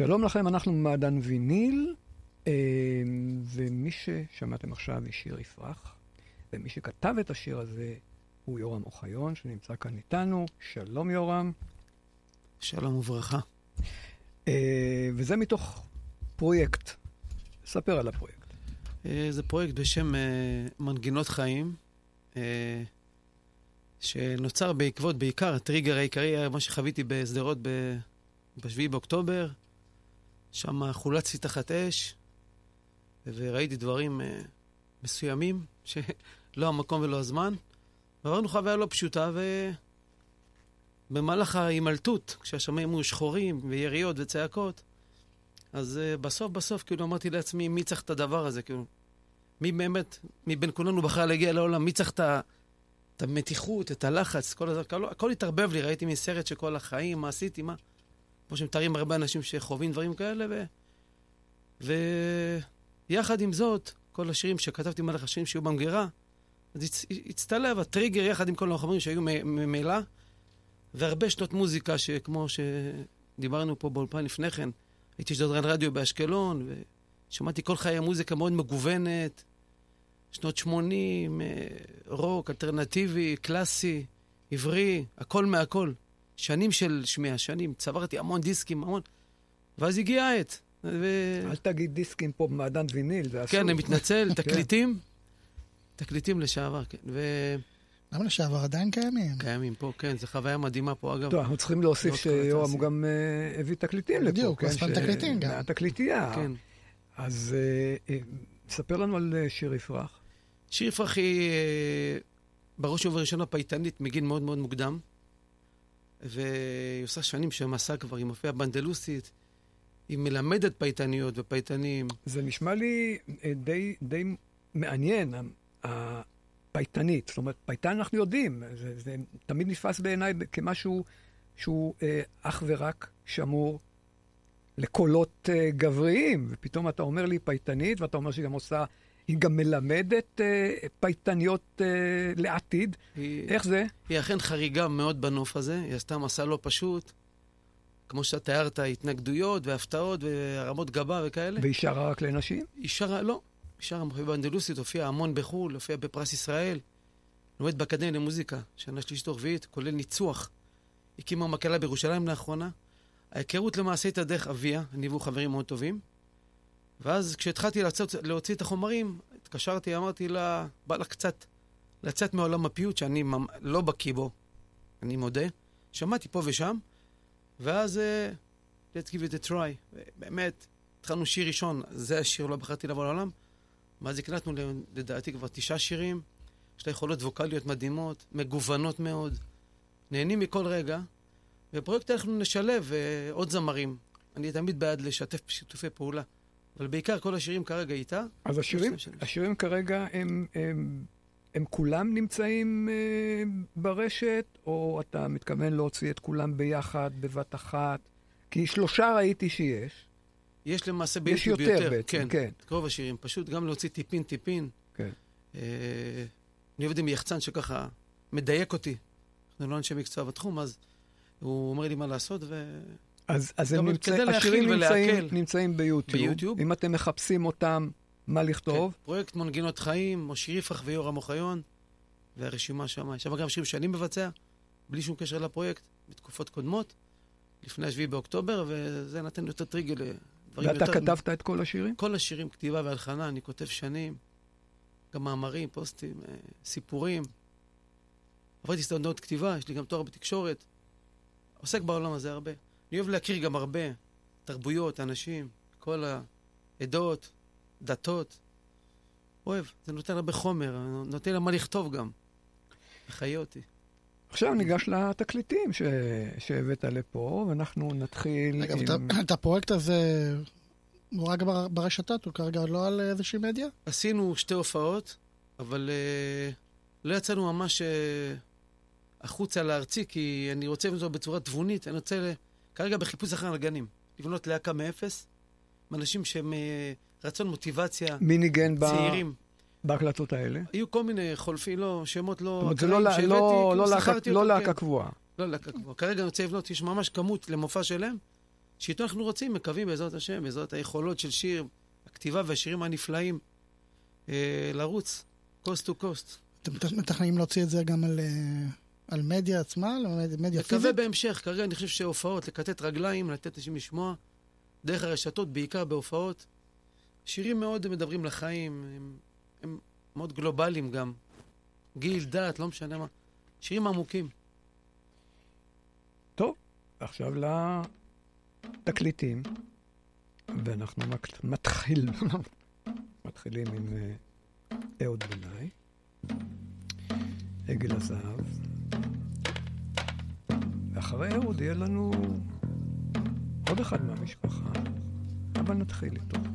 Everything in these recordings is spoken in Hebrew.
שלום לכם, אנחנו מעדן ויניל, אה, ומי ששמעתם עכשיו היא שיר יפרח, ומי שכתב את השיר הזה הוא יורם אוחיון, שנמצא כאן איתנו. שלום יורם. שלום וברכה. אה, וזה מתוך פרויקט. ספר על הפרויקט. אה, זה פרויקט בשם מנגינות חיים, שנוצר בעקבות, בעיקר, הטריגר העיקרי היה מה שחוויתי בשדרות ב-7 באוקטובר. שם חולצתי תחת אש, וראיתי דברים uh, מסוימים, שלא המקום ולא הזמן. ועברנו חוויה לא פשוטה, ובמהלך ההימלטות, כשהשמיים היו שחורים, ויריות וצעקות, אז uh, בסוף בסוף, כאילו, אמרתי לעצמי, מי צריך את הדבר הזה? כאילו, מי באמת, מבין כולנו בחר להגיע לעולם, מי צריך את ה... את המתיחות, את הלחץ, כל הזה, הכל, הכל התערבב לי, ראיתי מסרט שכל החיים, מה עשיתי, מה... כמו שמתארים הרבה אנשים שחווים דברים כאלה, ו... ויחד עם זאת, כל השירים שכתבתי מלך השירים שיהיו במגירה, אז הצ... הצטלב הטריגר יחד עם כל החומרים שהיו ממילא, והרבה שנות מוזיקה שכמו דיברנו פה באולפן לפני כן, הייתי שדרן רדיו באשקלון, ושמעתי כל חיי מוזיקה מאוד מגוונת, שנות 80, אה, רוק, אלטרנטיבי, קלאסי, עברי, הכל מהכל. שנים של שמיעה, שנים, צברתי המון דיסקים, המון. ואז הגיעה העת. ו... אל תגיד דיסקים פה במעדן ויניל, זה אסור. כן, אני מתנצל, כן. תקליטים, תקליטים לשעבר, כן. ו... למה לשעבר עדיין קיימים? קיימים פה, כן, זו חוויה מדהימה פה, אגב. טוב, אנחנו צריכים להוסיף לא שיורם התעשייה. גם אה, הביא תקליטים לפה. בדיוק, כן, אספן ש- תקליטים גם. מהתקליטייה. כן. אז אה, אה, ספר לנו על שיר יפרח. שיר יפרח היא בראש ובראשונה פייטנית מגיל מאוד מאוד מוקדם, והיא עושה שנים של מסע כבר, היא מופיעה באנדלוסית, היא מלמדת פייטניות ופייטנים. זה נשמע לי אה, די, די מעניין, הפייטנית. זאת אומרת, פייטן אנחנו יודעים, זה, זה תמיד נתפס בעיניי כמשהו שהוא אה, אך ורק שמור לקולות אה, גבריים, ופתאום אתה אומר לי פייטנית, ואתה אומר שהיא גם עושה, היא גם מלמדת אה, פייטניות אה, לעתיד. היא, איך זה? היא אכן חריגה מאוד בנוף הזה, היא עשתה מסע לא פשוט. כמו שאתה תיארת, התנגדויות והפתעות והרמות גבה וכאלה. והיא שרה רק לנשים? היא שרה, לא. היא שרה באנדלוסית, הופיעה המון בחו"ל, הופיעה בפרס ישראל. לומדת באקדמיה למוזיקה, שנה שלישית או רביעית, כולל ניצוח. הקימה מקהלה בירושלים לאחרונה. ההיכרות למעשה הייתה דרך אביה, אני והוא חברים מאוד טובים. ואז כשהתחלתי לצאת, להוציא את החומרים, התקשרתי, אמרתי לה, בא לך קצת לצאת מעולם הפיוט, שאני ממ- לא בקיא בו, אני מודה. שמעתי פה ושם, ואז uh, let's give it a try. באמת, התחלנו שיר ראשון, זה השיר, לא בחרתי לבוא לעולם. ואז הקלטנו לדעתי כבר תשעה שירים. יש לה יכולות ווקאליות מדהימות, מגוונות מאוד. נהנים מכל רגע. בפרויקט אנחנו נשלב uh, עוד זמרים. אני תמיד בעד לשתף שיתופי פעולה. אבל בעיקר כל השירים כרגע איתה. אז השירים. השירים כרגע הם, הם, הם כולם נמצאים אה, ברשת, או אתה מתכוון להוציא את כולם ביחד, בבת אחת? כי שלושה ראיתי שיש. יש למעשה יש ביוטיוב יותר בעצם, כן. כן. רוב השירים. פשוט גם להוציא טיפין טיפין. כן. אה, אני עובד עם יחצן שככה מדייק אותי. אנחנו לא אנשי מקצוע בתחום, אז הוא אומר לי מה לעשות, ו... אז, אז הם נמצא, השירים נמצאים. נמצאים ביוטיוב. ביוטיוב. אם אתם מחפשים אותם, מה לכתוב? כן, פרויקט מנגינות חיים, משה יפרח ויורם אוחיון, והרשימה שם. יש שם גם שירים שאני מבצע, בלי שום קשר לפרויקט, בתקופות קודמות, לפני השביעי באוקטובר, וזה נתן יותר טריגר לדברים ואתה יותר... כתבת את כל השירים? כל השירים, כתיבה והלחנה, אני כותב שנים. גם מאמרים, פוסטים, אה, סיפורים. עברתי סטנדרט כתיבה, יש לי גם תואר בתקשורת. עוסק בעולם הזה הרבה. אני אוהב להכיר גם הרבה תרבויות, אנשים, כל העדות, דתות. אוהב, זה נותן הרבה חומר, נותן למה לכתוב גם. מחיה אותי. עכשיו ניגש לתקליטים ש... שהבאת לפה, ואנחנו נתחיל רגע, עם... אבל את הפרויקט הזה, הוא רק בר- ברשתות, הוא כרגע לא על איזושהי מדיה? עשינו שתי הופעות, אבל uh, לא יצאנו ממש uh, החוצה לארצי, כי אני רוצה לבנות בצורה תבונית. אני רוצה כרגע בחיפוש אחר נגנים. לבנות להקה מאפס, עם אנשים שהם uh, רצון מוטיבציה, מי ניגן. צעירים. בהקלטות האלה? היו כל מיני חולפים, לא, שמות לא... זאת אומרת, זה לא, שהבאתי, לא, כאילו לא, להקה- לא להקה כן. קבועה. לא להקה קבועה. כרגע אני רוצה לבנות, יש ממש כמות למופע שלם, שאיתו אנחנו רוצים, מקווים בעזרת השם, בעזרת היכולות של שיר, הכתיבה והשירים הנפלאים, אה, לרוץ, coast to coast. אתם מת- מתכננים להוציא את זה גם על, אה, על מדיה עצמה, על מד- מדיה מקווה פיזית? בהמשך, כרגע אני חושב שהופעות, לכתת רגליים, לתת אנשים לשמוע, דרך הרשתות, בעיקר בהופעות. שירים מאוד מדברים לחיים, הם, הם מאוד גלובליים גם. גיל, דת, לא משנה מה. שירים עמוקים. טוב, עכשיו לתקליטים, ואנחנו מתחיל, מתחילים עם אה, אהוד בנאי, עגל הזהב, ואחרי אהוד יהיה לנו עוד אחד מהמשפחה, אבל נתחיל איתו.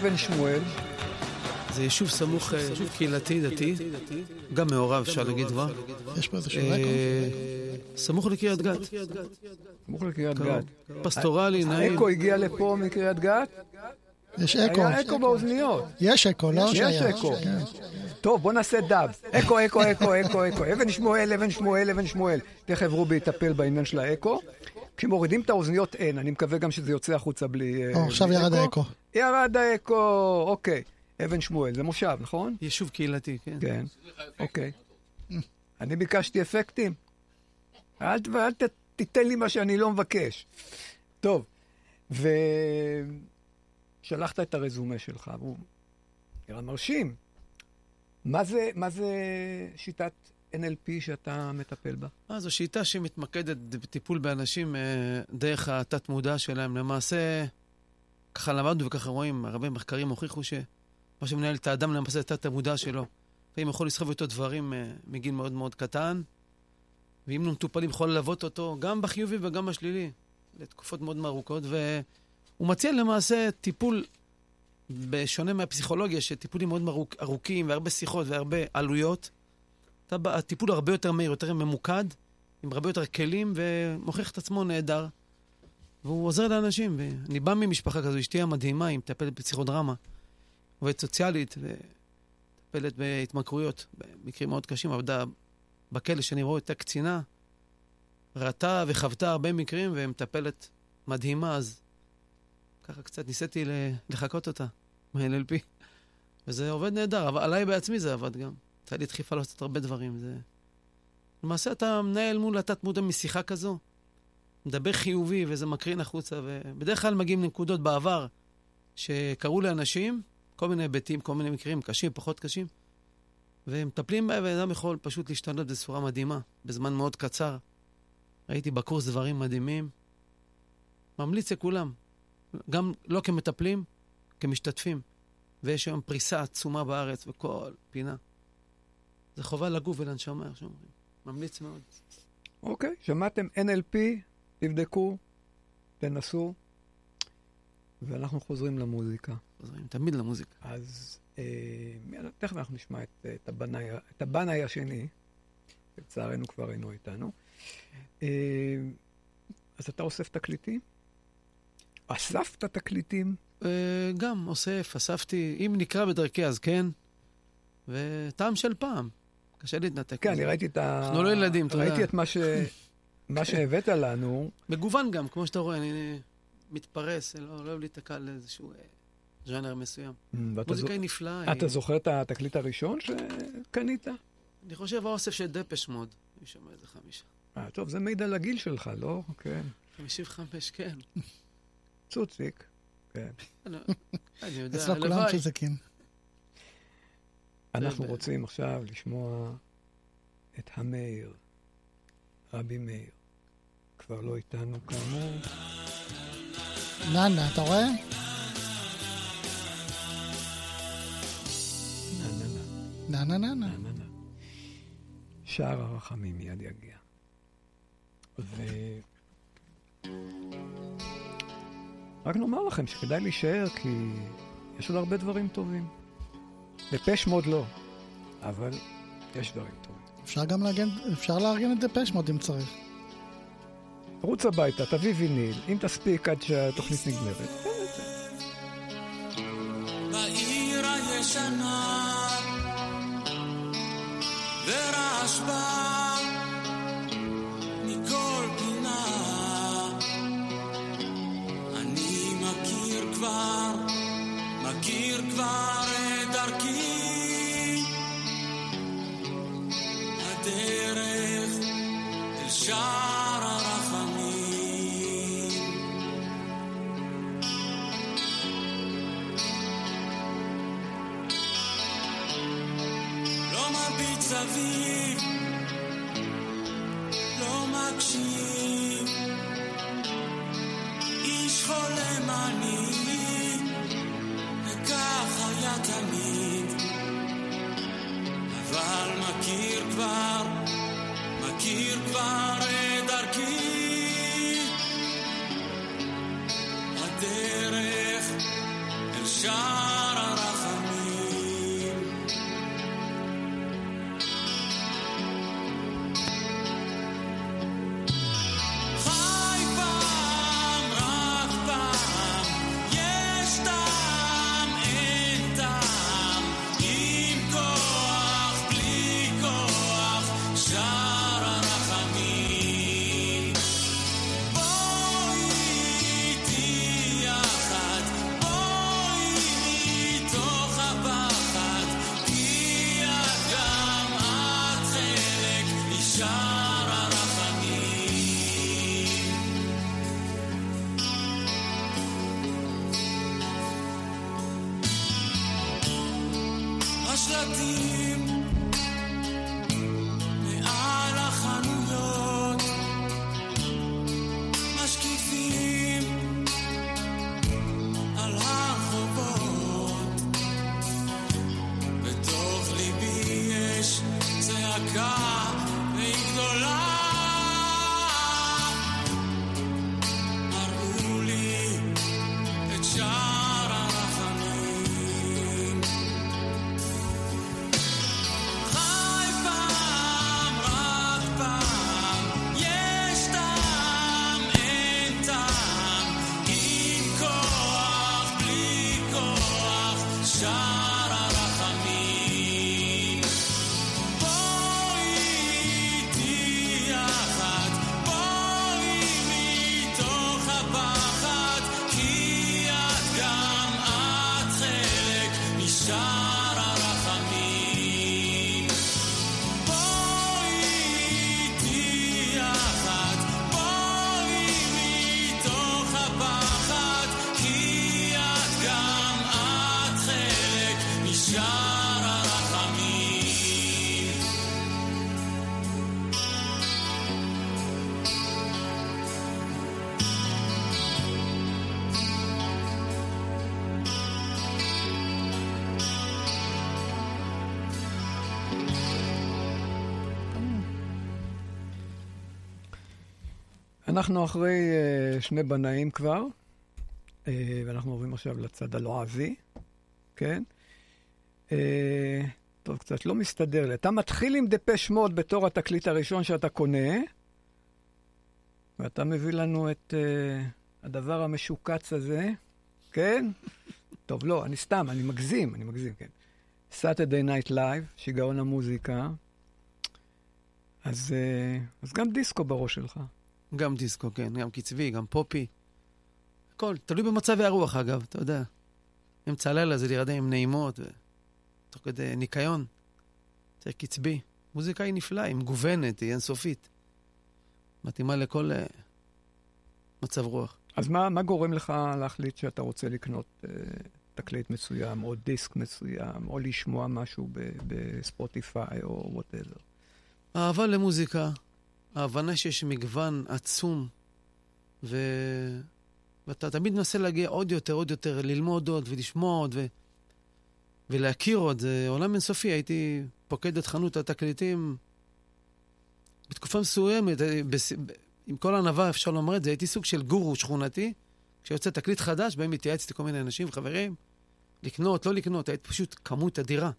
אבן שמואל? זה יישוב סמוך, אה, יישוב קהילתי, דתי, גם מעורב, אפשר להגיד כבר. יש פה איזשהו אה, record? סמוך לקריית גת. סמוך לקריית. גת. פסטורלי, נעים. האקו הגיע לפה מקריית גת? יש אקו. היה אקו באוזניות. יש אקו, לא יש. אקו. כן. טוב, בוא נעשה dub. אקו, אקו, אקו, אקו, אקו. אבן שמואל, אבן שמואל, אבן שמואל. תכף רובי יטפל בעניין של האקו. כשמורידים את האוזניות אין, אני מקווה גם שזה יוצא החוצה בלי... אה, או, עכשיו ירד האקו. ירד האקו, אוקיי. אבן שמואל, זה מושב, נכון? יישוב קהילתי, כן. כן, אוקיי. אני ביקשתי אפקטים. אל, אל ת, תיתן לי מה שאני לא מבקש. טוב, ושלחת את הרזומה שלך, והוא נראה מרשים. מה זה, מה זה שיטת NLP שאתה מטפל בה? אה, זו שיטה שמתמקדת בטיפול באנשים אה, דרך התת-מודע שלהם. למעשה, ככה למדנו וככה רואים, הרבה מחקרים הוכיחו שמה שמנהל את האדם למעשה זה התת-המודע שלו. לפעמים יכול לסחוב איתו דברים אה, מגיל מאוד מאוד קטן, ואם לא מטופלים יכול ללוות אותו גם בחיובי וגם בשלילי, לתקופות מאוד ארוכות, והוא מציע למעשה טיפול, בשונה מהפסיכולוגיה, שטיפולים מאוד ארוכ, ארוכים והרבה שיחות והרבה עלויות. אתה, הטיפול הרבה יותר מהיר, יותר ממוקד, עם הרבה יותר כלים, ומוכיח את עצמו נהדר. והוא עוזר לאנשים. ואני בא ממשפחה כזו, אשתי המדהימה, היא מטפלת בפסיכודרמה, עובדת סוציאלית, ומטפלת בהתמכרויות, במקרים מאוד קשים, עבדה בכלא שאני רואה, הייתה קצינה, ראתה וחוותה הרבה מקרים, ומטפלת מדהימה, אז ככה קצת ניסיתי לחקות אותה מה-NLP. וזה עובד נהדר, אבל עליי בעצמי זה עבד גם. הייתה לי דחיפה לעשות הרבה דברים. זה למעשה אתה מנהל מול התת מודע משיחה כזו, מדבר חיובי וזה מקרין החוצה, ובדרך כלל מגיעים לנקודות בעבר שקרו לאנשים, כל מיני היבטים, כל מיני מקרים קשים, פחות קשים, ומטפלים בהם, ואדם יכול פשוט להשתנות בצורה מדהימה, בזמן מאוד קצר. ראיתי בקורס דברים מדהימים. ממליץ לכולם, גם לא כמטפלים, כמשתתפים. ויש היום פריסה עצומה בארץ בכל פינה. זה חובה לגוף ולנשמה, איך שאומרים. ממליץ מאוד. אוקיי, שמעתם NLP, תבדקו, תנסו, ואנחנו חוזרים למוזיקה. חוזרים תמיד למוזיקה. אז אה, תכף אנחנו נשמע את, את, הבנאי, את הבנאי השני, לצערנו כבר אינו איתנו. אה, אז אתה אוסף תקליטים? אספת תקליטים? אה, גם אוסף, אספתי, אם נקרא בדרכי אז כן, וטעם של פעם. קשה להתנתק. כן. אני ראיתי את ה... אנחנו לא ילדים, אתה יודע. ראיתי את מה, ש... מה שהבאת לנו. מגוון גם, כמו שאתה רואה, אני מתפרס, לא לא אוהב להיתקע על איזשהו אה, ז'אנר מסוים. ואתה מוזיקה היא נפלאה. אתה היא- זוכר את התקליט הראשון שקנית? אני חושב האוסף של דפש מוד. אני שומע איזה חמישה. אה, טוב, זה מעיד על הגיל שלך, לא? כן. 55, כן. צוציק. כן. אני אני יודע, אצלו כולם הלוואי. אנחנו ב- רוצים עכשיו לשמוע את המאיר, רבי מאיר. כבר לא איתנו כאמור. ננה, אתה רואה? נה נה נה. ננה ננה. נה, נה, נה. שער הרחמים מיד יגיע. ו... רק נאמר לכם שכדאי להישאר, כי יש עוד הרבה דברים טובים. דפש מוד לא, אבל יש דברים טובים. אפשר גם לארגן, אפשר לארגן את דפש מוד אם צריך. רוץ הביתה, תביא ויניל, אם תספיק עד שהתוכנית נגמרת. בעיר הישנה ורעש בא אנחנו אחרי uh, שני בנאים כבר, uh, ואנחנו עוברים עכשיו לצד הלועזי, כן? Uh, טוב, קצת לא מסתדר לי. אתה מתחיל עם דפש מוד בתור התקליט הראשון שאתה קונה, ואתה מביא לנו את uh, הדבר המשוקץ הזה, כן? טוב, לא, אני סתם, אני מגזים, אני מגזים, כן. Saturday Night Live, שיגעון המוזיקה. אז, uh, אז גם דיסקו בראש שלך. גם דיסקו, כן, גם קצבי, גם פופי. הכל, תלוי במצבי הרוח, אגב, אתה יודע. אמצע הלילה זה להירדם עם נעימות, ותוך כדי ניקיון. צריך קצבי. מוזיקה היא נפלאה, היא מגוונת, היא אינסופית. מתאימה לכל uh, מצב רוח. אז מה, מה גורם לך להחליט שאתה רוצה לקנות uh, תקליט מסוים, או דיסק מסוים, או לשמוע משהו בספוטיפיי, או whatever? אהבה למוזיקה, ההבנה שיש מגוון עצום, ו... ואתה תמיד מנסה להגיע עוד יותר, עוד יותר, ללמוד עוד ולשמוע עוד ו... ולהכיר עוד. זה עולם אינסופי. הייתי פוקד את חנות התקליטים בתקופה מסוימת, אה, בס... עם כל ענווה אפשר לומר את זה, הייתי סוג של גורו שכונתי. כשיוצא תקליט חדש, בהם התייעצתי כל מיני אנשים וחברים, לקנות, לא לקנות, הייתי פשוט כמות אדירה.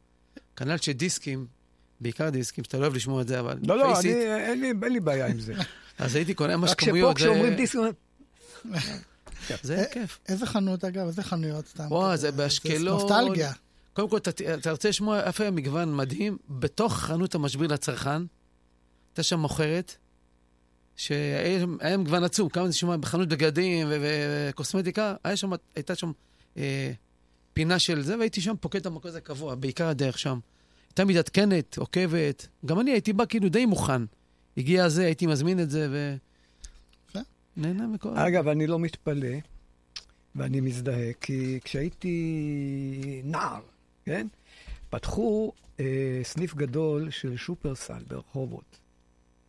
כנ"ל שדיסקים, בעיקר דיסקים, שאתה לא אוהב לשמוע את זה, אבל... לא, לא, אני, אין, לי, אין לי בעיה עם זה. אז הייתי קונה ממש רק. שפה כשאומרים דיסקים... זה כיף. איזה חנות, אגב? איזה חנויות סתם? וואו, זה באשקלון. נוסטלגיה. קודם כל, אתה, רוצה לשמוע איפה היה מגוון מדהים? בתוך חנות המשביר לצרכן, הייתה שם מוכרת, שהיה מגוון עצום, כמה זה שמע, בחנות בגדים וקוסמטיקה, הייתה שם אה, פינה של זה, והייתי שם פוקד את המקום הזה קבוע, בעיקר הדרך שם. הייתה מתעדכנת, עוקבת. גם אני הייתי בא כאילו די מוכן. הגיע זה, הייתי מזמין את זה, ו... יפה. נהנה מכל... אגב, אני לא מתפלא, ואני מזדהה, כי כשהייתי נער, כן? פתחו אה, סניף גדול של שופרסל ברחובות,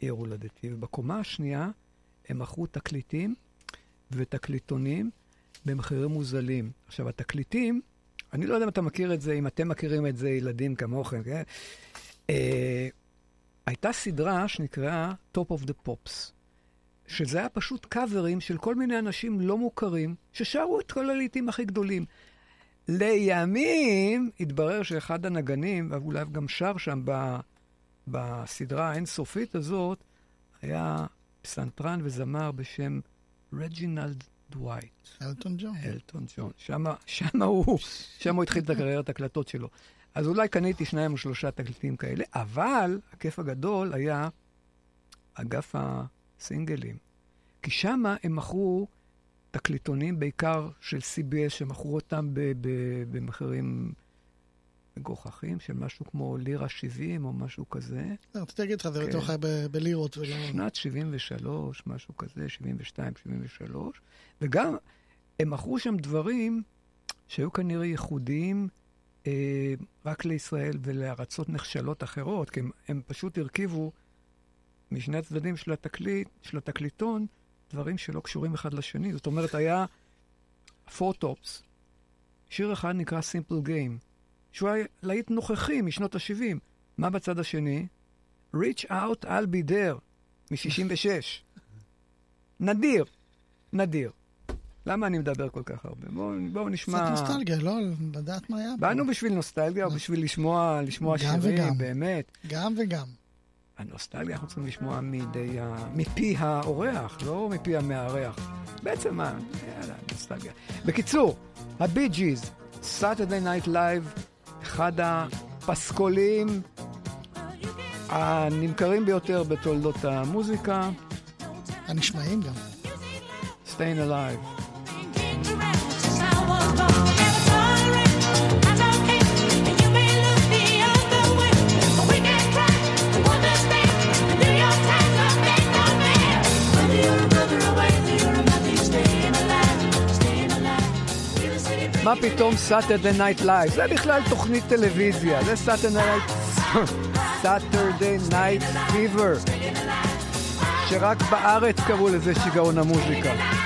עיר הולדתי, ובקומה השנייה הם מכרו תקליטים ותקליטונים במחירים מוזלים. עכשיו, התקליטים, אני לא יודע אם אתה מכיר את זה, אם אתם מכירים את זה, ילדים כמוכם, כן? אה, הייתה סדרה שנקראה Top of the Pops, שזה היה פשוט קאברים של כל מיני אנשים לא מוכרים, ששרו את כל הלעיתים הכי גדולים. לימים התברר שאחד הנגנים, ואולי גם שר שם ב, בסדרה האינסופית הזאת, היה פסנתרן וזמר בשם רג'ינלד דווייט. אלטון ג'ון. אלטון ג'ון. שמה הוא, שמה הוא התחיל את הקריירת הקלטות שלו. אז אולי קניתי שניים או שלושה תקליטים כאלה, אבל הכיף הגדול היה אגף הסינגלים. כי שמה הם מכרו תקליטונים, בעיקר של CBS, שמכרו אותם ב- ב- במחירים מגוחכים, של משהו כמו לירה 70 או משהו כזה. לא, רציתי להגיד לך, זה כן. יותר חי ב- בלירות. שנת 73, משהו כזה, 72, 73, וגם הם מכרו שם דברים שהיו כנראה ייחודיים אה, רק לישראל ולארצות נחשלות אחרות, כי הם, הם פשוט הרכיבו משני הצדדים של התקליט, של התקליטון, דברים שלא קשורים אחד לשני. זאת אומרת, היה פורטופס, שיר אחד נקרא Simple Game, שהוא היה להיט נוכחי משנות ה-70. מה בצד השני? Reach Out, I'll be there, מ-66. נדיר, נדיר. למה אני מדבר כל כך הרבה? בואו בוא נשמע... קצת נוסטלגיה, לא? לדעת מה היה. פה. באנו בשביל נוסטלגיה או בשביל לשמוע, לשמוע גם שירים, וגם. באמת. גם וגם. הנוסטלגיה אנחנו צריכים לשמוע מידי ה... מפי האורח, לא מפי המארח. בעצם מה? יאללה, נוסטלגיה. בקיצור, הבי ג'יז, Saturday Night Live, אחד הפסקולים הנמכרים ביותר בתולדות המוזיקה, הנשמעים גם. Staying Alive. מה פתאום Saturday Night Live? זה בכלל תוכנית טלוויזיה, זה Saturday Night, Saturday Night Fever, שרק בארץ קראו לזה שיגעון המוזיקה.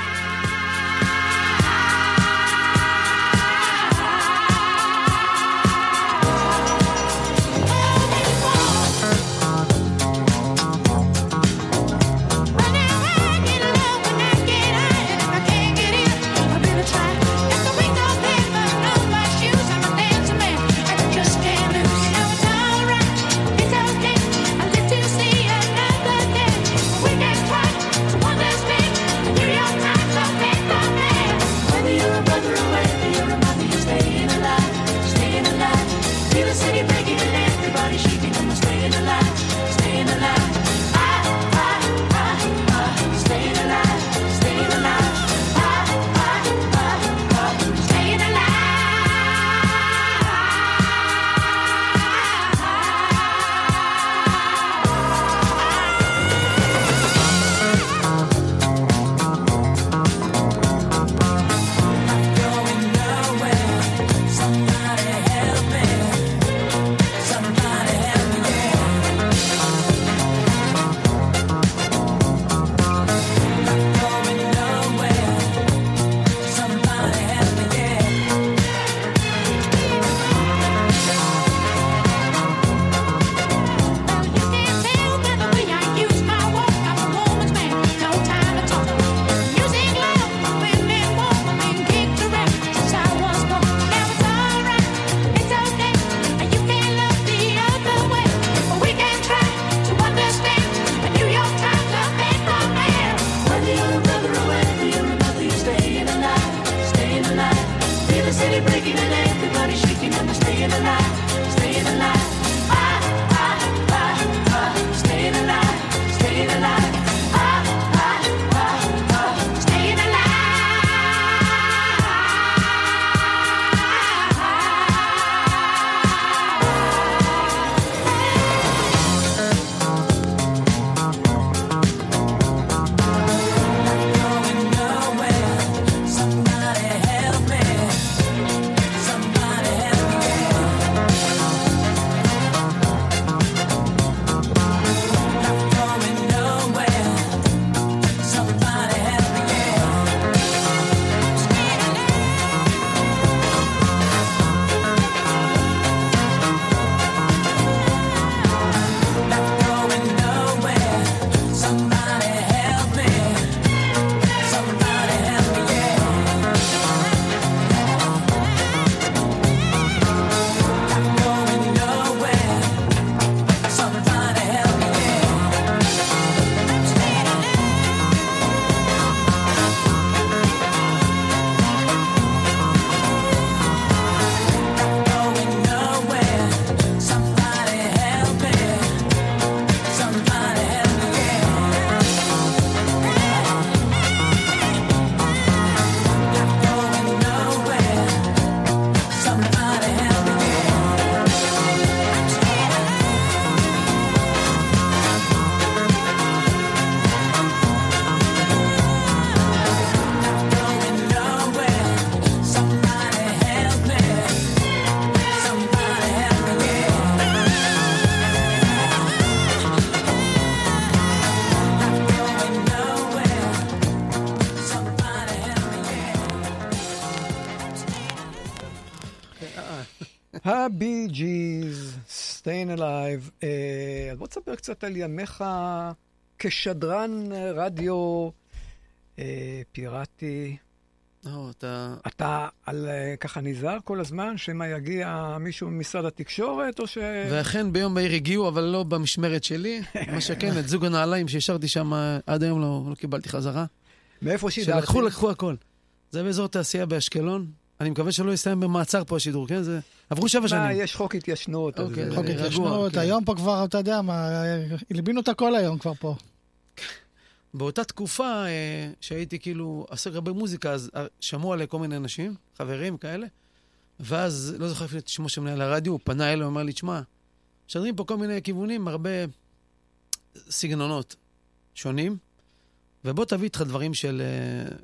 תספר קצת על ימיך כשדרן רדיו אה, פיראטי. לא, אתה... אתה על, אה, ככה נזהר כל הזמן, שמא יגיע מישהו ממשרד התקשורת, או ש... ואכן ביום בהיר הגיעו, אבל לא במשמרת שלי. מה שכן, את זוג הנעליים שהשארתי שם, עד היום לא, לא קיבלתי חזרה. מאיפה שידרתי? שלקחו, לקחו הכל. זה באזור תעשייה באשקלון. אני מקווה שלא יסתיים במעצר פה השידור, כן? זה... עברו שבע מה, שנים. יש חוק התיישנות. אוקיי, חוק התיישנות, כן. היום פה כבר, אתה יודע מה, הלבינו את הכל היום כבר פה. באותה תקופה אה, שהייתי כאילו עסק הרבה מוזיקה, אז אה, שמעו עליי כל מיני אנשים, חברים כאלה, ואז, לא זוכר אפילו את שמו של מנהל הרדיו, הוא פנה אליי, הוא אמר לי, תשמע, משדרים פה כל מיני כיוונים, הרבה סגנונות שונים, ובוא תביא איתך דברים של אה,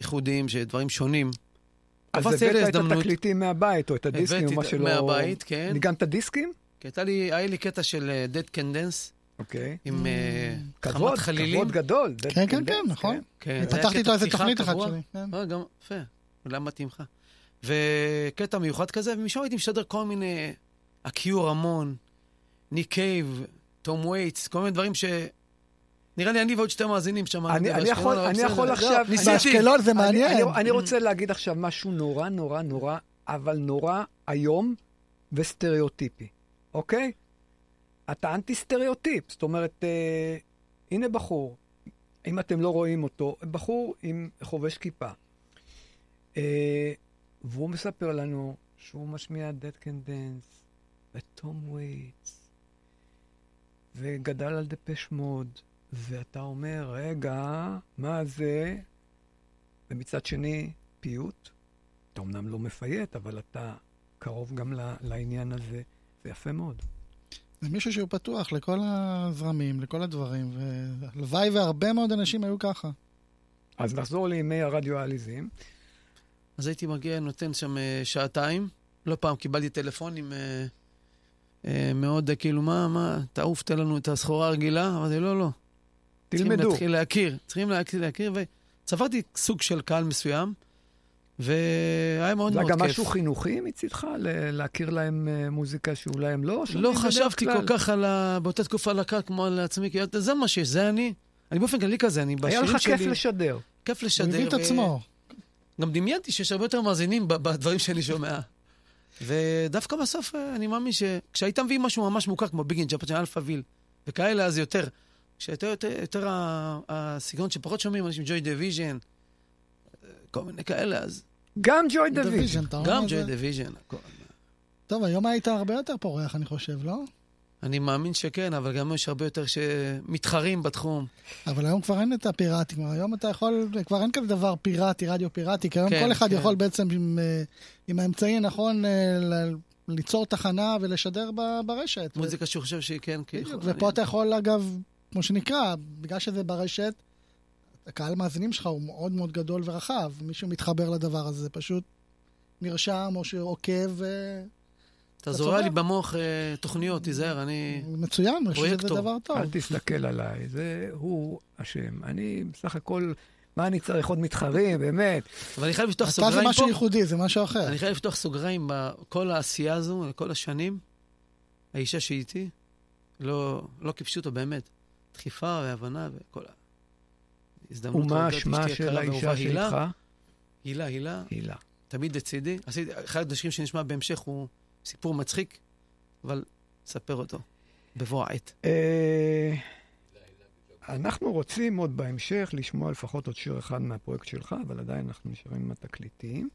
ייחודיים, של דברים שונים. אז הבאת את הזדמנות. התקליטים מהבית, או את הדיסקים, או הבאתי מה שלא... מהבית, כן. ניגנת דיסקים? כי הייתה לי, היה לי קטע של אה, Dead Can Dance, אוקיי. עם אה, כבוד, חמת חלילים. כבוד גדול. כן, כן, כן, נכון. כן, היה פתחתי איתו איזה תוכנית אחת. שלי. כן. אה, גם, יפה, אולי מתאים לך. וקטע מיוחד כזה, ומשם הייתי משדר כל מיני, הקיור המון, ניק קייב, תום וייטס, כל מיני דברים ש... נראה לי אני ועוד שתי מאזינים שם. אני- אני יכול- אני יכול עכשיו- ניסיתי. באשקלון זה אני- מעניין. אני, אני רוצה להגיד עכשיו משהו נורא נורא נורא, אבל נורא איום וסטריאוטיפי, אוקיי? אתה אנטי סטריאוטיפ, זאת אומרת, אה, הנה בחור, אם אתם לא רואים אותו, בחור עם חובש כיפה. אה, והוא מספר לנו שהוא משמיע Dead Can Dance וטום וייטס, וגדל על דפש מוד, ואתה אומר, רגע, מה זה? ומצד שני, פיוט. אתה אמנם לא מפייט, אבל אתה קרוב גם לעניין הזה. זה יפה מאוד. זה מישהו שהוא פתוח לכל הזרמים, לכל הדברים, והלוואי והרבה מאוד אנשים היו ככה. אז נחזור לימי הרדיו העליזים. אז הייתי מגיע, נותן שם אה, שעתיים. לא פעם קיבלתי טלפונים אה, אה, מאוד, כאילו, מה, מה, תעוף, תן לנו את הסחורה הרגילה. אמרתי, לא, לא. צריכים תלמדו. להתחיל להכיר, צריכים להתחיל להכיר, וצברתי סוג של קהל מסוים, והיה מאוד זה מאוד גם כיף. משהו חינוכי מצידך, להכיר להם אה, מוזיקה שאולי הם לא שומעים לא חשבתי? כל כך על ה... באותה תקופה על הקהל כמו על עצמי, כי זה מה שיש, זה אני. אני באופן כללי כזה, אני היה בשירים לך שלי... כיף לשדר. כיף הוא לשדר. הביא את עצמו. גם דמיינתי שיש הרבה יותר מאזינים בדברים שאני שומע. ודווקא בסוף אה, אני מאמין שכשהיית מביא משהו ממש מוכר כמו Big in Japan אלפאוויל וכאלה אז יותר. כשיותר יותר, יותר הסגנון שפחות שומעים אנשים ג'וי דיוויז'ן, כל מיני כאלה אז גם ג'וי. דיוויז'ן, אתה אומר גם? ג'וי דיוויז'ן. הכל. טוב, היום היית הרבה יותר פורח, אני חושב, לא? אני מאמין שכן, אבל גם יש הרבה יותר שמתחרים בתחום. אבל היום כבר אין את הפיראטי, כלומר, היום אתה יכול, כבר אין כזה דבר פיראטי, רדיו פיראטי, כי היום כן, כל אחד כן. יכול בעצם עם, אה, עם האמצעי הנכון אה, ל- ליצור תחנה ולשדר ברשת. מוזיקה שהוא חושב שהיא כן, כי... בדיוק, אני- ופה אתה יכול, אגב, כמו שנקרא, בגלל שזה ברשת, הקהל מאזינים שלך הוא מאוד מאוד גדול ורחב. מישהו מתחבר לדבר הזה, פשוט נרשם או שעוקב, אה, אתה אתה זורע לי. במוח אה, תוכניות, תיזהר, אני... מצוין, אני חושב שזה. דבר טוב. אל תסתכל עליי, זה הוא אשם. אני בסך הכל, מה אני צריך עוד מתחרים, באמת. אבל אני חייב לפתוח אתה זה סוגריים פה. משהו ייחודי, זה משהו אחר. אני חייב לפתוח סוגריים בכל העשייה הזו, כל השנים. האישה שאיתי, לא, לא כפשוטו באמת. דחיפה והבנה וכל ה... הזדמנות ומה להודות שמה לאשתי של האישה ואהובה, הילה. הילה, הילה, הילה. תמיד לצידי. עשיתי, אחד השירים שנשמע בהמשך הוא סיפור מצחיק, אבל אספר אותו בבוא העת. אה, אנחנו רוצים עוד בהמשך לשמוע לפחות עוד שיר אחד מהפרויקט שלך, אבל עדיין אנחנו נשארים עם התקליטים.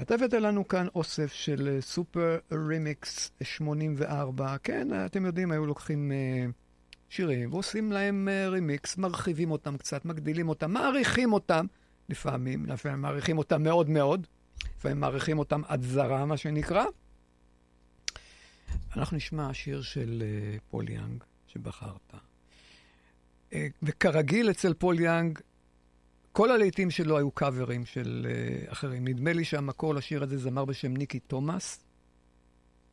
אתה הבאת לנו כאן אוסף של סופר רימיקס 84. כן, אתם יודעים, היו לוקחים אה, שירים ועושים להם אה, רימיקס, מרחיבים אותם קצת, מגדילים אותם, מעריכים אותם, לפעמים, לפעמים מעריכים אותם מאוד מאוד, לפעמים מעריכים אותם עד זרא, מה שנקרא. אנחנו נשמע שיר של אה, פול יאנג שבחרת. אה, וכרגיל אצל פול יאנג, כל הלהיטים שלו היו קאברים של אה, אחרים. נדמה לי שהמקור לשיר הזה זמר בשם ניקי תומאס.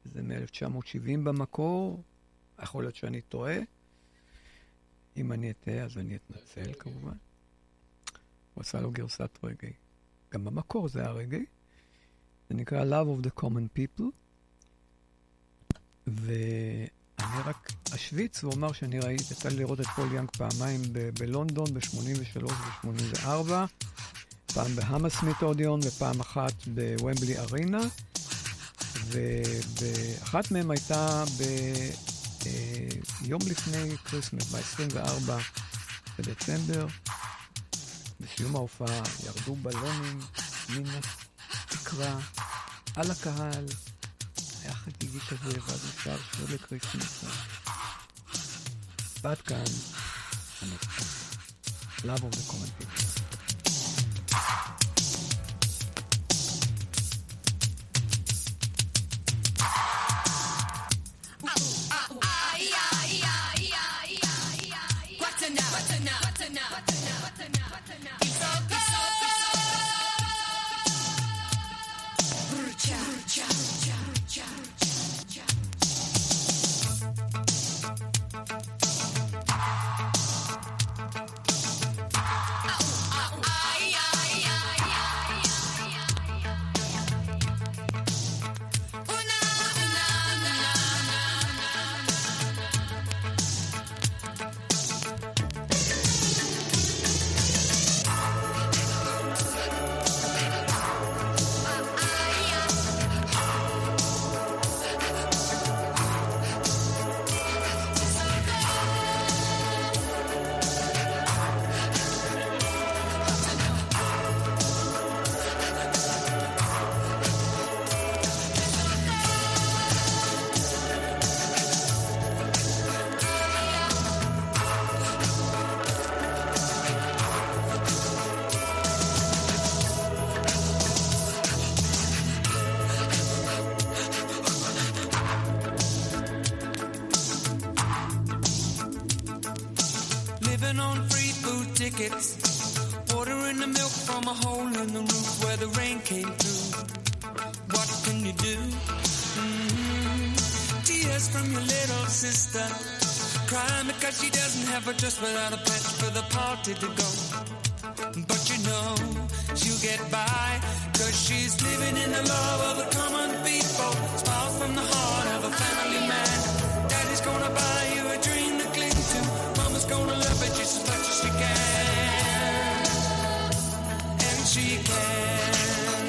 זה מ-1970 במקור, יכול להיות שאני טועה. אם אני אטעה, אז אני אתנצל כמובן. הוא עשה לו גרסת רגעי. גם במקור זה היה רגעי. זה נקרא Love of the Common People. ואני רק אשוויץ ואומר שאני ראיתי, יצא לי לראות את פול יאנג פעמיים ב- בלונדון, ב-83 ו-84, פעם בהמאסמית אודיון ופעם אחת בוומבלי ארינה, ואחת מהן הייתה ביום לפני כריסמס, ב-24 בדצמבר. בסיום ההופעה ירדו בלונים מן התקרה על הקהל. היה חגיגי כזה, ואז נשאר שיר לקריסמס. ועד כאן, הנוסחה. Love of the common people. Without a patch for the party to go. But you know she'll get by. Cause she's living in the love of the common people. Smile from the heart of a family man. Daddy's gonna buy you a dream to cling to. Mama's gonna love it just as much as she can. And she can.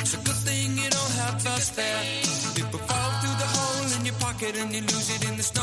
It's a good thing you don't have us there. People fall through the hole in your pocket and you lose it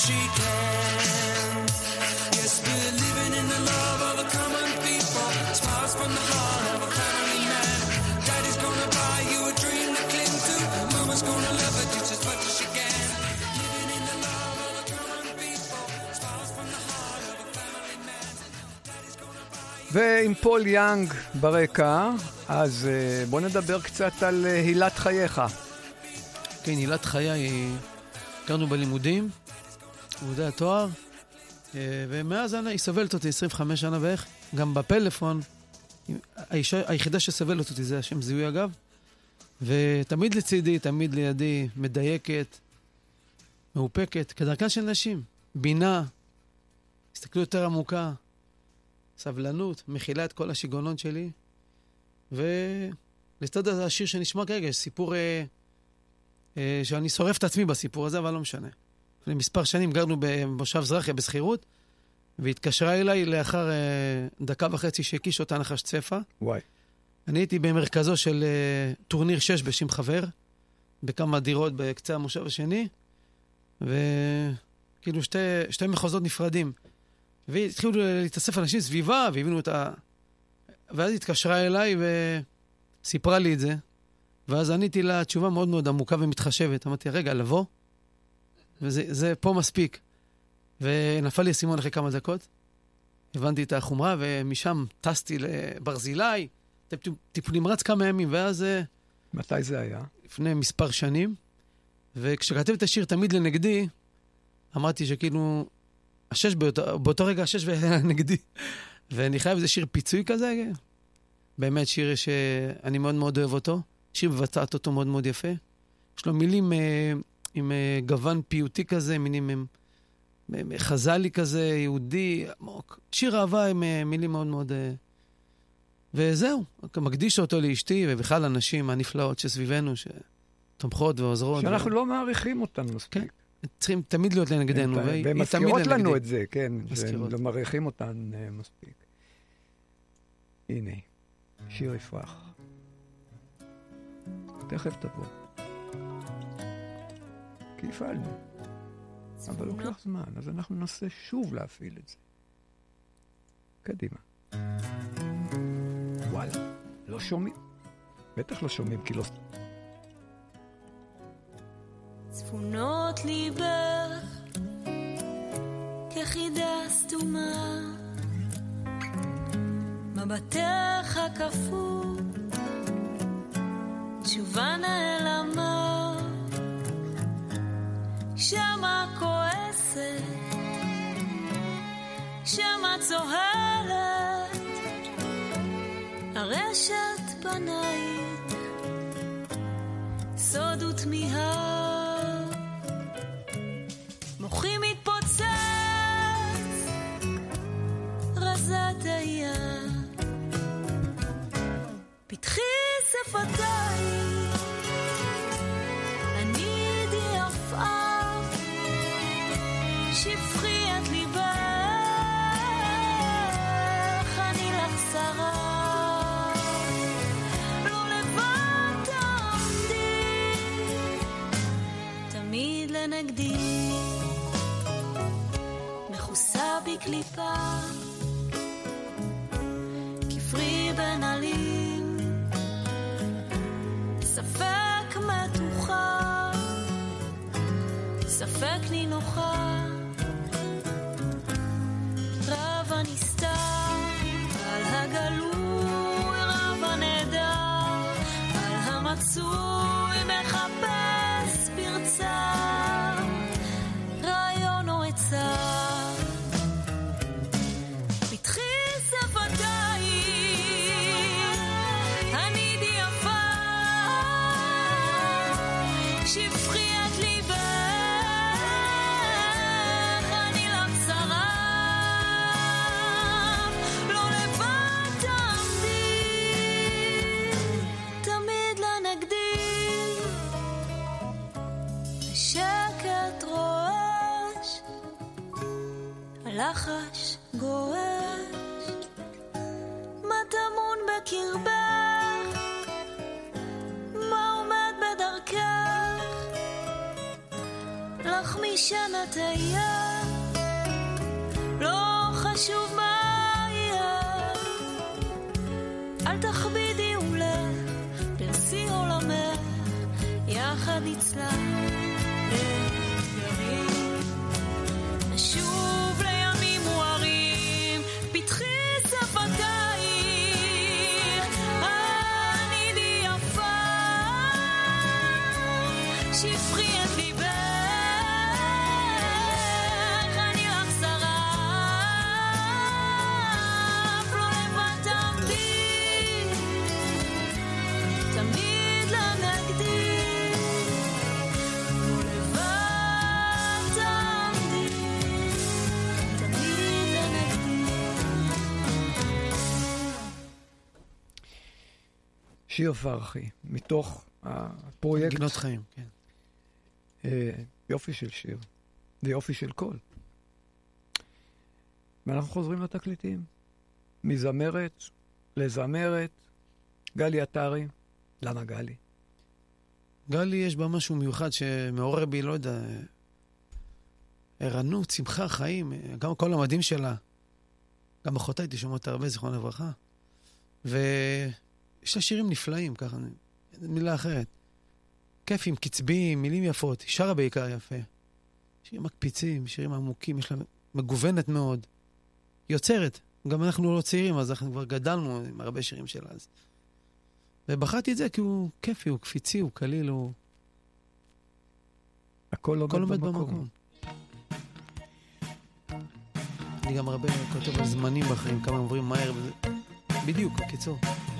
And she can. Yes, we're living in the love of the common people. Smiles from the heart of a family man. Daddy's gonna buy you a dream to cling to. Mama's gonna love it just as much as she can. Living in the love of the common people. Smiles from the heart of a family man. Daddy's gonna buy ועם פול יאנג ברקע, אז אה, בוא נדבר קצת על אה, הילת חייך. כן, הילת חיי, הכרנו בלימודים, לימודי התואר, אה, ומאז אני- היא סובלת אותי 25 שנה בערך, גם בפלאפון. האישה היחידה שסובלת אותי זה השם זיהוי אגב, ותמיד לצידי, תמיד לידי, מדייקת, מאופקת, כדרכן של נשים. בינה, הסתכלות יותר עמוקה, סבלנות, מכילה את כל השיגעונות שלי. ולצד השיר שנשמע כרגע, יש סיפור אה, אה, שאני שורף את עצמי בסיפור הזה, אבל לא משנה. לפני מספר שנים גרנו במושב זרחיה בשכירות, והתקשרה אליי לאחר אה, דקה וחצי שהקיש אותה נחש צפה. וואי. אני הייתי במרכזו של אה, טורניר 6 בשם חבר, בכמה דירות בקצה המושב השני, וכאילו שתי, שתי מחוזות נפרדים. והתחילו להתאסף אנשים סביבה, והבינו את ה... ואז התקשרה אליי וסיפרה לי את זה, ואז עניתי לה תשובה מאוד מאוד עמוקה ומתחשבת. אמרתי, רגע, לבוא? וזה זה פה מספיק. ונפל לי אסימון אחרי כמה דקות, הבנתי את החומרה, ומשם טסתי לברזילי, טיפ- טיפול נמרץ כמה ימים, ואז אה, מתי זה היה? לפני מספר שנים, וכשכתב את השיר תמיד לנגדי, אמרתי שכאילו, השש באותו, באותו רגע השש היה נגדי, ואני חייב איזה שיר פיצוי כזה, באמת שיר שאני מאוד מאוד אוהב אותו, שיר מבצעת אותו מאוד מאוד יפה. יש לו מילים אה, עם אה, גוון פיוטי כזה, עם חז"לי כזה, יהודי, עמוק. שיר אהבה עם אה, מילים מאוד מאוד... אה, וזהו, מקדיש אותו לאשתי ובכלל לנשים הנפלאות שסביבנו, שתומכות ועוזרות. שאנחנו לא מעריכים אותן מספיק. כן, צריכים תמיד להיות לנגדנו, והן מזכירות לנו. את זה, כן, מזכירות. שלא מעריכים אותן מספיק. הנה, שיר יפרח. תכף תבוא. כי הפעלנו, אבל לוקח זמן, אז אנחנו ננסה שוב להפעיל את זה. קדימה. וואלה, לא שומעים. בטח לא שומעים, כי לא... צפונות ליבך כחידה סתומה, מבטך הקפוא, תשובה נעלמה, שמה צוהלת, הרשת פנייך, סוד ותמיהה. מכוסה בקליפה, כפרי בין עלים, ספק מתוחה, ספק נינוחה, משנה תהיה, שיר פרחי, מתוך הפרויקט גינות חיים, כן. אה, יופי של שיר ויופי של קול. ואנחנו חוזרים לתקליטים. מזמרת לזמרת, גלי עטרי. למה גלי? גלי, יש בה משהו מיוחד שמעורר בי, לא יודע, ערנות, שמחה, חיים, גם כל המדים שלה. גם אחותה הייתי שומע אותה הרבה, זיכרונה לברכה. ויש לה שירים נפלאים, ככה, מילה אחרת. כיפים, קצביים, מילים יפות, היא שרה בעיקר יפה. שירים מקפיצים, שירים עמוקים, יש לה מגוונת מאוד. יוצרת. גם אנחנו לא צעירים, אז אנחנו כבר גדלנו עם הרבה שירים שלה. אז... ובחרתי את זה כי הוא כיפי, הוא קפיצי, הוא קליל, הוא... הכל הכל עומד עומד במקום. במקום. אני גם הרבה כותב על זמנים בחיים, כמה עוברים מהר וזה... בדיוק, בקיצור,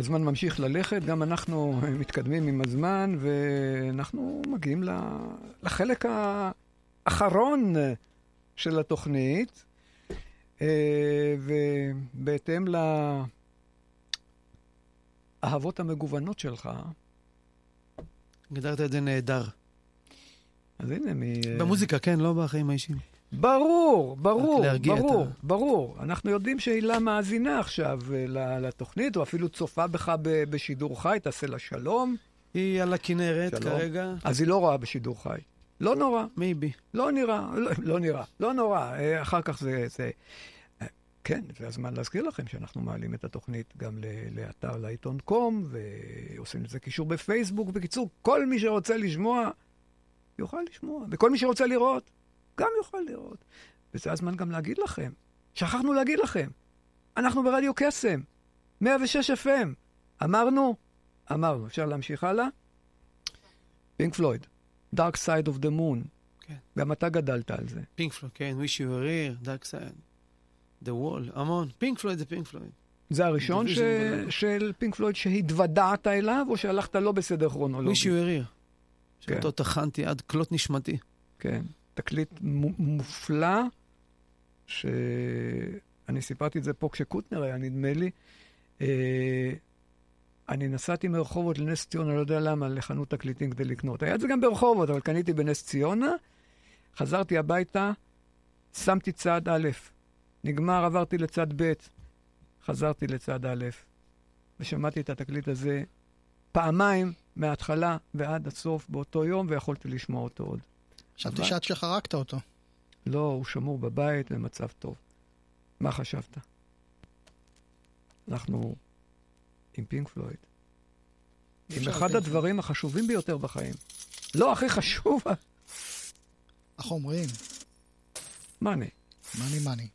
הזמן ממשיך ללכת, גם אנחנו מתקדמים עם הזמן, ואנחנו מגיעים לחלק האחרון של התוכנית, אה, ובהתאם לאהבות המגוונות שלך, הגדרת את זה נהדר. אז הנה, מ... במוזיקה, כן, לא בחיים האישיים. ברור, ברור, ברור, ה- ברור. אנחנו יודעים שהילה מאזינה עכשיו אה, ל- לתוכנית, או אפילו צופה בך בשידור חי, תעשה לה שלום. היא על הכנרת שלום. כרגע, אז היא לא רואה בשידור חי. לא נורא, מייבי. לא נראה, לא, לא נראה, לא נורא. אה, אחר כך זה... זה... אה, כן, זה הזמן להזכיר לכם שאנחנו מעלים את התוכנית גם ל- לאתר לעיתון קום, ועושים לזה קישור בפייסבוק. בקיצור, כל מי שרוצה לשמוע, יוכל לשמוע. וכל מי שרוצה לראות, גם יוכל לראות. וזה הזמן גם להגיד לכם, שכחנו להגיד לכם, אנחנו ברדיו קסם, 106 FM. אמרנו? אמרנו. אפשר להמשיך הלאה? פינק פלויד, Dark Side of the Moon. כן. גם אתה גדלת על זה. פינק פלויד, כן, wish you were here, dark side. The wall, המון. פינק פלויד זה פינק פלויד. זה הראשון ש... של פינק פלויד שהתוודעת אליו, או שהלכת לא בסדר כרונולוגי? were here. כן. שאותו טחנתי עד כלות נשמתי. כן. תקליט מו- מופלא, שאני סיפרתי את זה פה כשקוטנר היה, נדמה לי. אה, אני נסעתי מרחובות לנס ציונה, לא יודע למה, לחנות תקליטים כדי לקנות. היה את זה גם ברחובות, אבל קניתי בנס ציונה, חזרתי הביתה, שמתי צד א', נגמר, עברתי לצד ב', חזרתי לצד א', ושמעתי את התקליט הזה פעמיים, מההתחלה ועד הסוף באותו יום, ויכולתי לשמוע אותו עוד. חשבתי שאת שחרקת אותו. לא, הוא שמור בבית במצב טוב. מה חשבת? אנחנו עם פינק פלויד. עם אחד הדברים החשובים ביותר בחיים. לא הכי חשוב, איך אומרים? מאני. מאני מאני.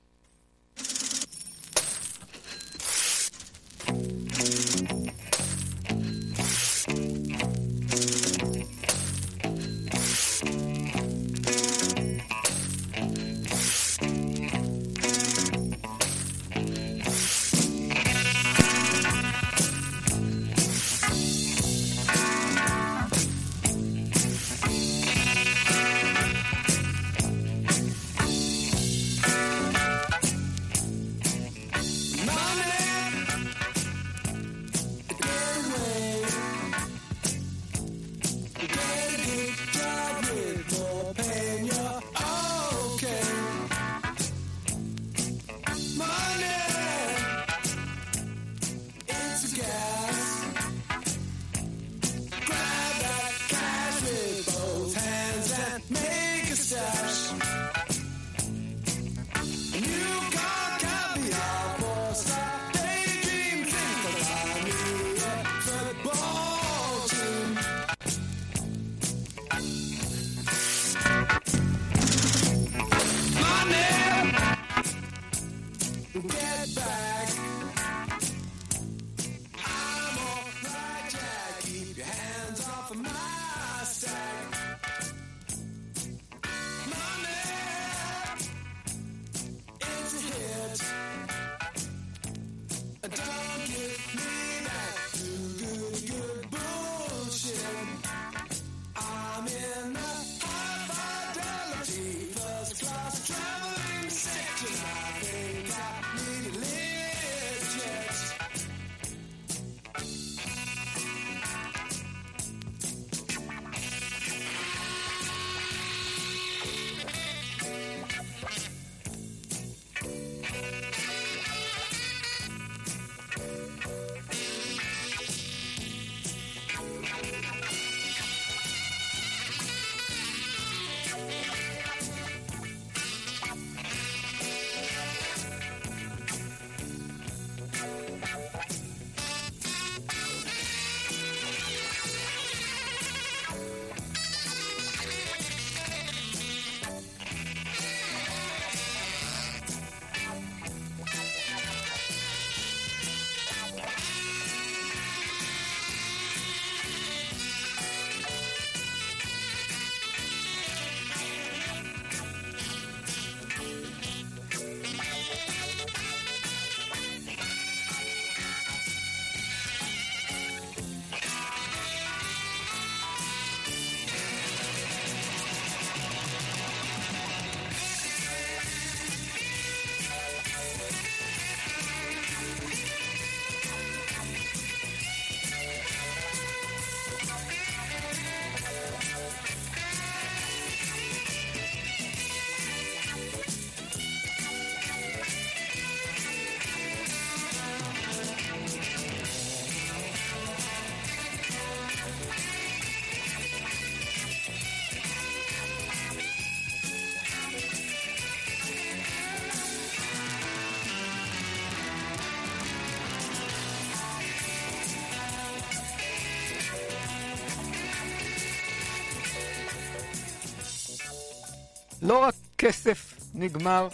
לא רק כסף נגמר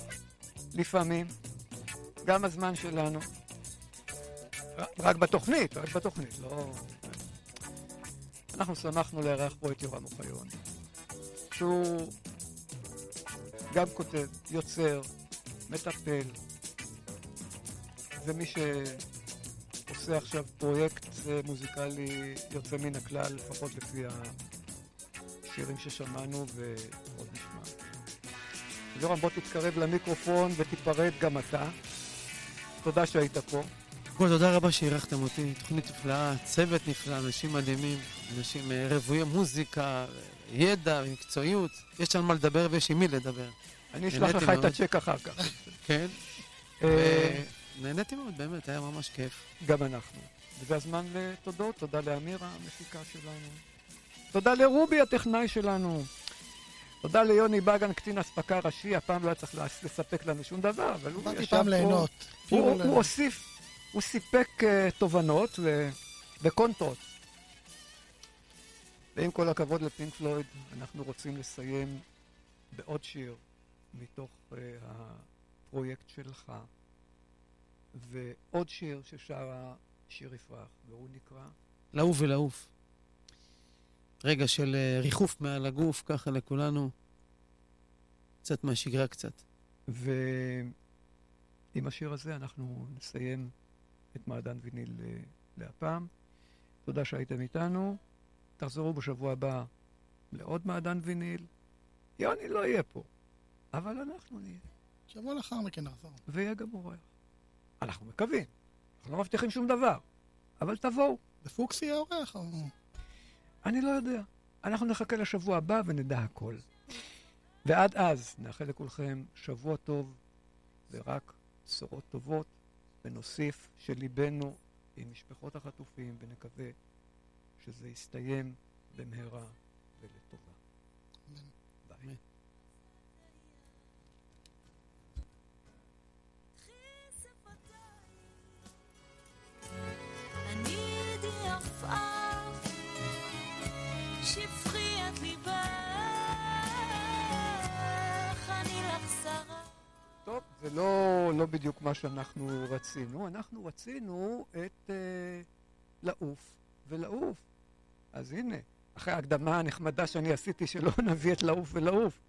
לפעמים, גם הזמן שלנו. רק בתוכנית, רק בתוכנית, לא... אנחנו שמחנו לארח פה את יורם אוחיון, שהוא גם כותב, יוצר, מטפל, ומי שעושה עכשיו פרויקט מוזיקלי יוצא מן הכלל, לפחות לפי השירים ששמענו נשמע. יורם, בוא תתקרב למיקרופון ותיפרד גם אתה. תודה שהיית פה. קודם כל, תודה רבה שאירחתם אותי. תוכנית נפלאה, צוות נפלא, אנשים מדהימים, אנשים אה, רוויי מוזיקה, ידע, מקצועיות. יש על מה לדבר ויש עם מי לדבר. אני אשלח לך את. הצ'ק אחר כך. כן? אה, נהניתי מאוד, באמת, היה ממש כיף. גם אנחנו. וזה הזמן לתודות, תודה לאמירה המפיקה שלנו. תודה לרובי הטכנאי שלנו. תודה ליוני בגן, קצין אספקה ראשי, הפעם לא היה צריך לס- לספק לנו שום דבר, אבל הוא ישב פה. ליהנות. הוא. הוסיף, הוא סיפק uh, תובנות ו- וקונטרות. ועם כל הכבוד לפינק פלויד, אנחנו רוצים לסיים בעוד שיר מתוך uh, הפרויקט שלך, ועוד שיר ששרה שיר יפרח, והוא נקרא לעוף ולעוף. רגע של אה, ריחוף מעל הגוף, ככה לכולנו. קצת מהשגרה קצת. ועם השיר הזה אנחנו נסיים את מעדן ויניל אה, להפעם. תודה שהייתם איתנו. תחזרו בשבוע הבא לעוד מעדן ויניל. יוני לא יהיה פה, אבל אנחנו נהיה, שבוע לאחר מכן נחזור. ויהיה גם אורח. אנחנו מקווים. אנחנו לא מבטיחים שום דבר, אבל תבואו. בפוקס יהיה אורח? או- אני לא יודע. אנחנו נחכה לשבוע הבא ונדע הכל. ועד אז, נאחל לכולכם שבוע טוב ורק בשורות טובות, ונוסיף שליבנו עם משפחות החטופים, ונקווה שזה יסתיים במהרה ולטובה. ביי. אני טוב, זה לא, לא בדיוק מה שאנחנו רצינו. אנחנו רצינו את אה, לעוף ולעוף. אז הנה, אחרי ההקדמה הנחמדה שאני עשיתי שלא נביא את לעוף ולעוף.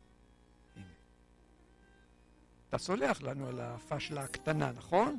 הנה. אתה סולח לנו על הפשלה הקטנה, נכון?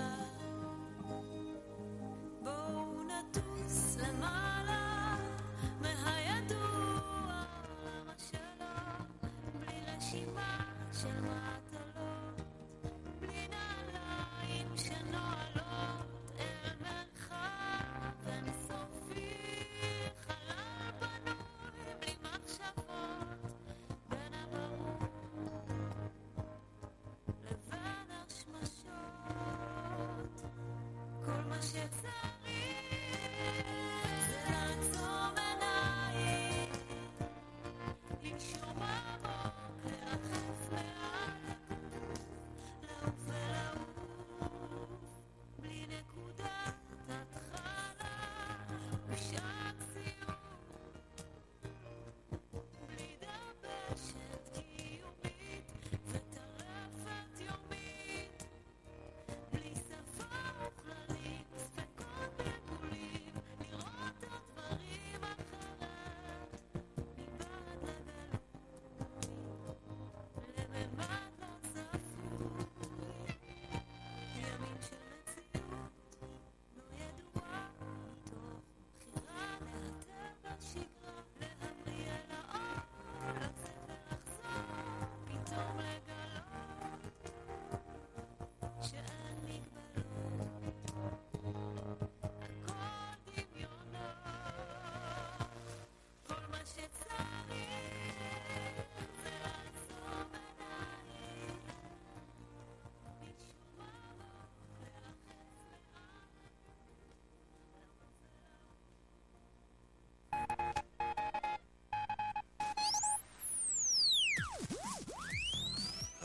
רשימה של